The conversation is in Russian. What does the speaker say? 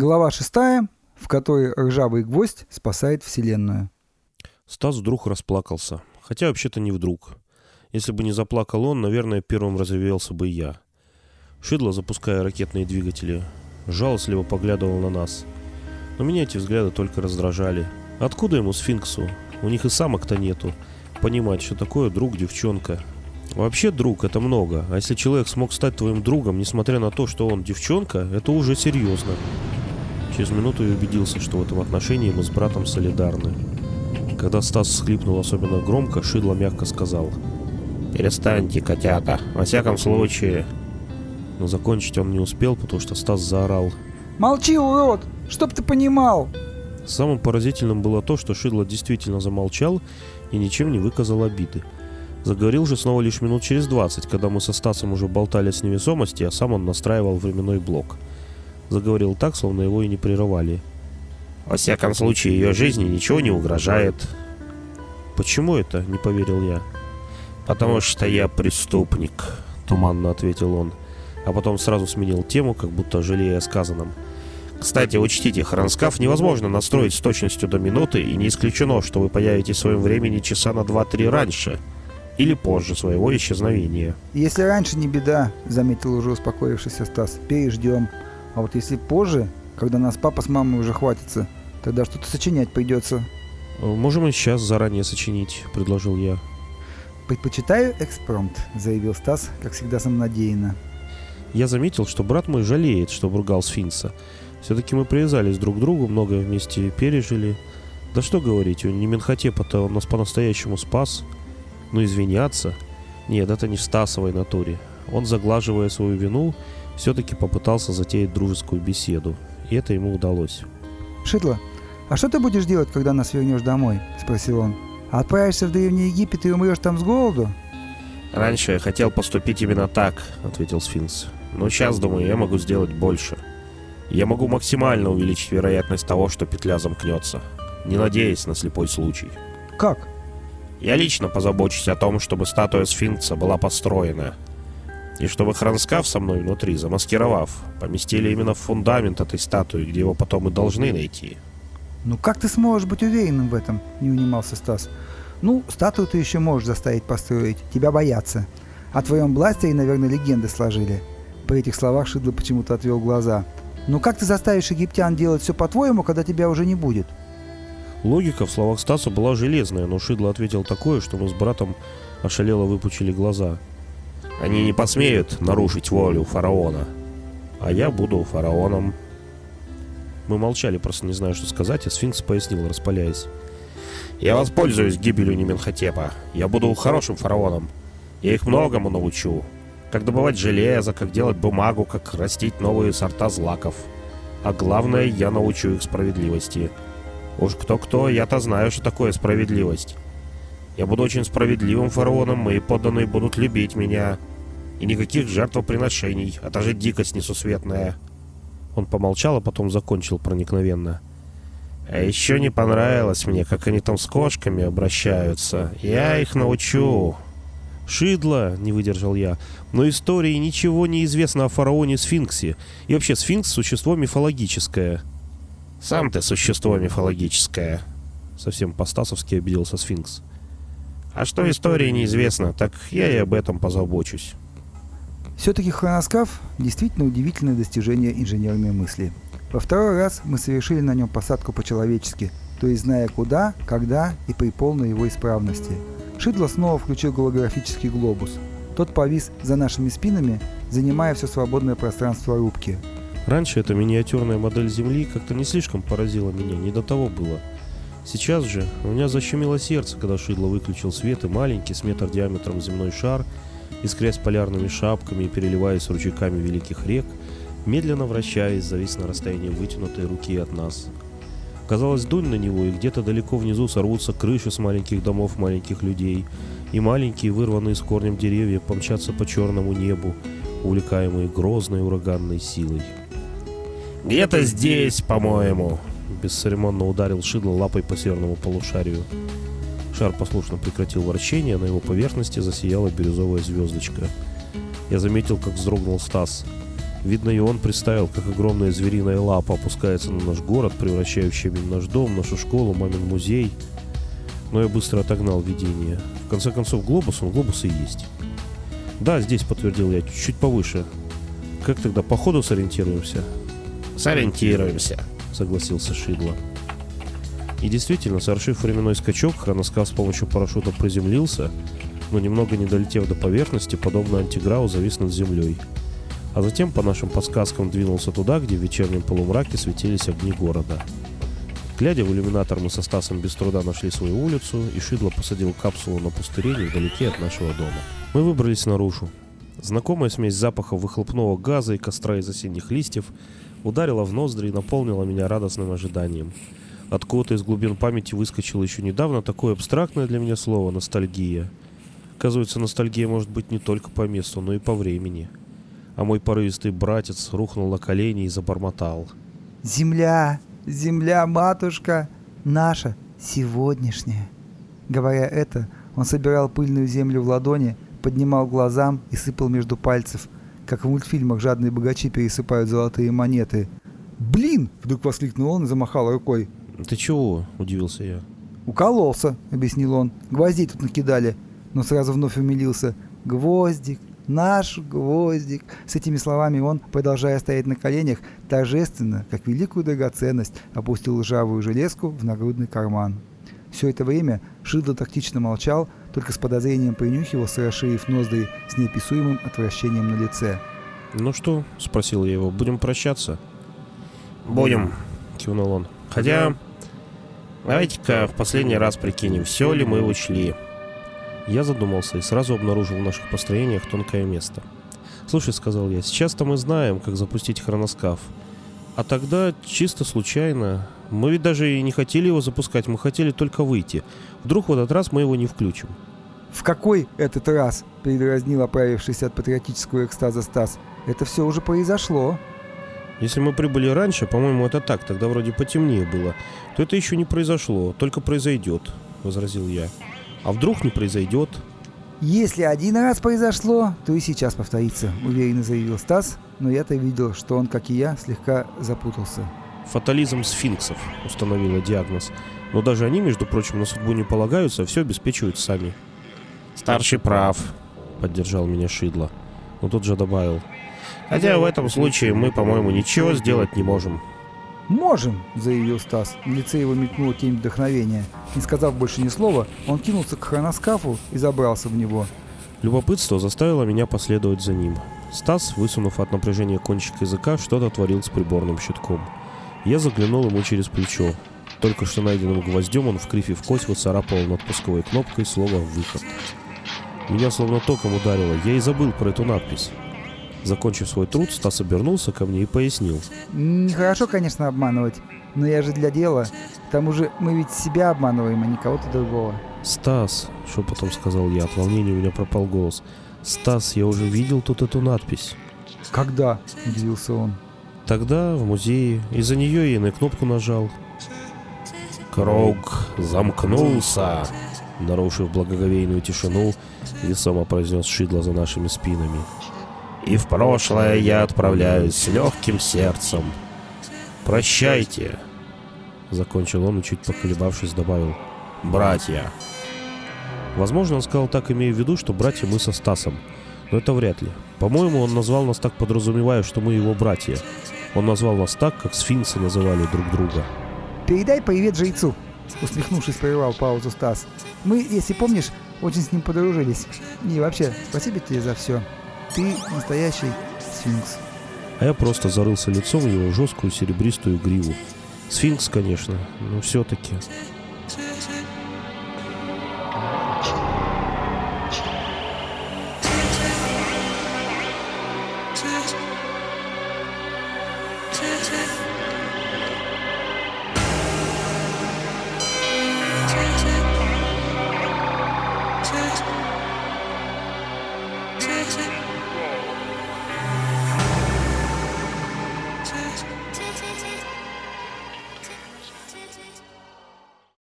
Глава шестая, в которой ржавый гвоздь спасает Вселенную. Стас вдруг расплакался. Хотя вообще-то не вдруг. Если бы не заплакал он, наверное, первым разревелся бы я. Шидло, запуская ракетные двигатели, жалостливо поглядывал на нас. Но меня эти взгляды только раздражали. Откуда ему, сфинксу? У них и самок-то нету. Понимать, что такое друг девчонка. Вообще друг это много, а если человек смог стать твоим другом, несмотря на то, что он девчонка, это уже серьезно. Через минуту я убедился, что в этом отношении мы с братом солидарны. Когда Стас всхлипнул особенно громко, Шидло мягко сказал. «Перестаньте, котята. Во всяком случае...» Но закончить он не успел, потому что Стас заорал. «Молчи, урод! Чтоб ты понимал!» Самым поразительным было то, что Шидло действительно замолчал и ничем не выказал обиды. Заговорил же снова лишь минут через 20, когда мы со Стасом уже болтали с невесомости, а сам он настраивал временной блок. Заговорил так, словно его и не прерывали. «Во всяком случае, ее жизни ничего не угрожает». «Почему это?» — не поверил я. «Потому что я преступник», — туманно ответил он. А потом сразу сменил тему, как будто жалея о сказанном. Кстати, учтите, хронскаф невозможно настроить с точностью до минуты, и не исключено, что вы появитесь в своем времени часа на 2-3 раньше или позже своего исчезновения. «Если раньше не беда», — заметил уже успокоившийся Стас, — «переждем. А вот если позже, когда нас папа с мамой уже хватится, тогда что-то сочинять придется». «Можем и сейчас заранее сочинить», — предложил я. «Предпочитаю экспромт», — заявил Стас, как всегда самонадеянно. Я заметил, что брат мой жалеет, что обругал сфинкса. Все-таки мы привязались друг к другу, многое вместе пережили. Да что говорить, он не Менхотепа-то он нас по-настоящему спас. Но извиняться? Нет, это не в Стасовой натуре. Он, заглаживая свою вину, все-таки попытался затеять дружескую беседу. И это ему удалось. «Шитло, а что ты будешь делать, когда нас вернешь домой?» – спросил он. «А отправишься в Древний Египет и умрешь там с голоду?» «Раньше я хотел поступить именно так», — ответил Сфинкс. «Но сейчас, думаю, я могу сделать больше. Я могу максимально увеличить вероятность того, что петля замкнется, не надеясь на слепой случай». «Как?» «Я лично позабочусь о том, чтобы статуя Сфинкса была построена, и чтобы хронскаф со мной внутри, замаскировав, поместили именно в фундамент этой статуи, где его потом и должны найти». «Ну как ты сможешь быть уверенным в этом?» – не унимался Стас. Ну, статую ты еще можешь заставить построить. Тебя боятся. О твоем бластере, наверное, легенды сложили. При этих словах Шидло почему-то отвел глаза. Ну как ты заставишь египтян делать все по-твоему, когда тебя уже не будет? Логика в словах Стаса была железная, но Шидло ответил такое, что мы с братом ошалело выпучили глаза. Они не посмеют нарушить волю фараона. А я буду фараоном. Мы молчали, просто не знаю, что сказать, а сфинкс пояснил, распаляясь. Я воспользуюсь гибелью Неменхотепа. Я буду хорошим фараоном. Я их многому научу. Как добывать железо, как делать бумагу, как растить новые сорта злаков. А главное, я научу их справедливости. Уж кто-кто, я-то знаю, что такое справедливость. Я буду очень справедливым фараоном, мои подданные будут любить меня. И никаких жертвоприношений, а даже дикость несусветная. Он помолчал, а потом закончил проникновенно. А еще не понравилось мне, как они там с кошками обращаются. Я их научу. Шидло, не выдержал я. Но истории ничего не известно о фараоне Сфинксе. И вообще, Сфинкс — существо мифологическое. Сам ты существо мифологическое. Совсем по-стасовски обиделся Сфинкс. А что истории неизвестно, так я и об этом позабочусь. Все-таки хроноскаф – действительно удивительное достижение инженерной мысли. Во второй раз мы совершили на нем посадку по-человечески, то есть зная куда, когда и при полной его исправности. Шидло снова включил голографический глобус. Тот повис за нашими спинами, занимая все свободное пространство рубки. Раньше эта миниатюрная модель Земли как-то не слишком поразила меня, не до того было. Сейчас же у меня защемило сердце, когда Шидло выключил свет и маленький с метр диаметром земной шар, искрясь полярными шапками и переливаясь ручейками великих рек, медленно вращаясь, завис на расстоянии вытянутой руки от нас. Казалось, дунь на него, и где-то далеко внизу сорвутся крыши с маленьких домов маленьких людей, и маленькие, вырванные с корнем деревья, помчатся по черному небу, увлекаемые грозной ураганной силой. «Где-то здесь, по-моему!» Бесцеремонно ударил Шидло лапой по северному полушарию. Шар послушно прекратил вращение, а на его поверхности засияла бирюзовая звездочка. Я заметил, как вздрогнул Стас. Видно, и он представил, как огромная звериная лапа опускается на наш город, превращающая наш дом, нашу школу, мамин музей. Но я быстро отогнал видение. В конце концов, глобус, он глобус и есть. Да, здесь, подтвердил я, чуть повыше. Как тогда, по ходу сориентируемся? Сориентируемся, согласился Шидло. И действительно, совершив временной скачок, хроноскаф с помощью парашюта приземлился, но немного не долетев до поверхности, подобно антиграу завис над землей. А затем, по нашим подсказкам, двинулся туда, где в вечернем полумраке светились огни города. Глядя в иллюминатор, мы со Стасом без труда нашли свою улицу, и Шидло посадил капсулу на пустыре невдалеке от нашего дома. Мы выбрались наружу. Знакомая смесь запахов выхлопного газа и костра из осенних листьев ударила в ноздри и наполнила меня радостным ожиданием. Откуда-то из глубин памяти выскочило еще недавно такое абстрактное для меня слово «ностальгия». Оказывается, ностальгия может быть не только по месту, но и по времени. А мой порывистый братец рухнул на колени и забормотал. «Земля! Земля, матушка! Наша, сегодняшняя!» Говоря это, он собирал пыльную землю в ладони, поднимал глазам и сыпал между пальцев, как в мультфильмах жадные богачи пересыпают золотые монеты. «Блин!» — вдруг воскликнул он и замахал рукой. «Ты чего?» — удивился я. «Укололся», — объяснил он. «Гвоздей тут накидали». Но сразу вновь умилился. «Гвоздик, наш гвоздик». С этими словами он, продолжая стоять на коленях, торжественно, как великую драгоценность, опустил ржавую железку в нагрудный карман. Все это время Шилда тактично молчал, только с подозрением принюхивался, расширив ноздри с неописуемым отвращением на лице. «Ну что?» — спросил я его. «Будем прощаться?» «Будем», — кивнул он. «Хотя, давайте-ка в последний раз прикинем, все ли мы учли». Я задумался и сразу обнаружил в наших построениях тонкое место. «Слушай», — сказал я, — «сейчас-то мы знаем, как запустить хроноскаф. А тогда, чисто случайно, мы ведь даже и не хотели его запускать, мы хотели только выйти. Вдруг в этот раз мы его не включим». «В какой этот раз?» — передразнил оправившийся от патриотического экстаза Стас. «Это все уже произошло». Если мы прибыли раньше, по-моему, это так, тогда вроде потемнее было, то это еще не произошло, только произойдет, — возразил я. А вдруг не произойдет? «Если один раз произошло, то и сейчас повторится», — уверенно заявил Стас, но я-то видел, что он, как и я, слегка запутался. «Фатализм сфинксов», — установила диагноз. «Но даже они, между прочим, на судьбу не полагаются, а все обеспечивают сами». «Старший прав», — поддержал меня Шидло. Но тут же добавил. «Хотя в этом случае мы, по-моему, ничего сделать не можем». «Можем», — заявил Стас. На лице его мелькнула тень вдохновения. Не сказав больше ни слова, он кинулся к хроноскафу и забрался в него. Любопытство заставило меня последовать за ним. Стас, высунув от напряжения кончик языка, что-то творил с приборным щитком. Я заглянул ему через плечо. Только что найденным гвоздем он в крифе в кость выцарапал над пусковой кнопкой слово «выход». Меня словно током ударило, я и забыл про эту надпись. Закончив свой труд, Стас обернулся ко мне и пояснил. Нехорошо, конечно, обманывать, но я же для дела. К тому же мы ведь себя обманываем, а не кого-то другого. «Стас», — шепотом сказал я, от волнения у меня пропал голос. «Стас, я уже видел тут эту надпись». «Когда?» — удивился он. «Тогда, в музее. Из-за нее я и на кнопку нажал». «Круг замкнулся», — нарушив благоговейную тишину, весомо произнес Шидло за нашими спинами. «И в прошлое я отправляюсь с легким сердцем. Прощайте», — закончил он и, чуть поколебавшись, добавил. «Братья». Возможно, он сказал так, имея в виду, что братья мы со Стасом. Но это вряд ли. По-моему, он назвал нас так, подразумевая, что мы его братья. Он назвал нас так, как сфинксы называли друг друга. «Передай привет жрецу!» Усмехнувшись, прервал паузу Стас. «Мы, если помнишь, очень с ним подружились. И вообще, спасибо тебе за все. Ты настоящий сфинкс». А я просто зарылся лицом в его жесткую серебристую гриву. Сфинкс, конечно, но все-таки...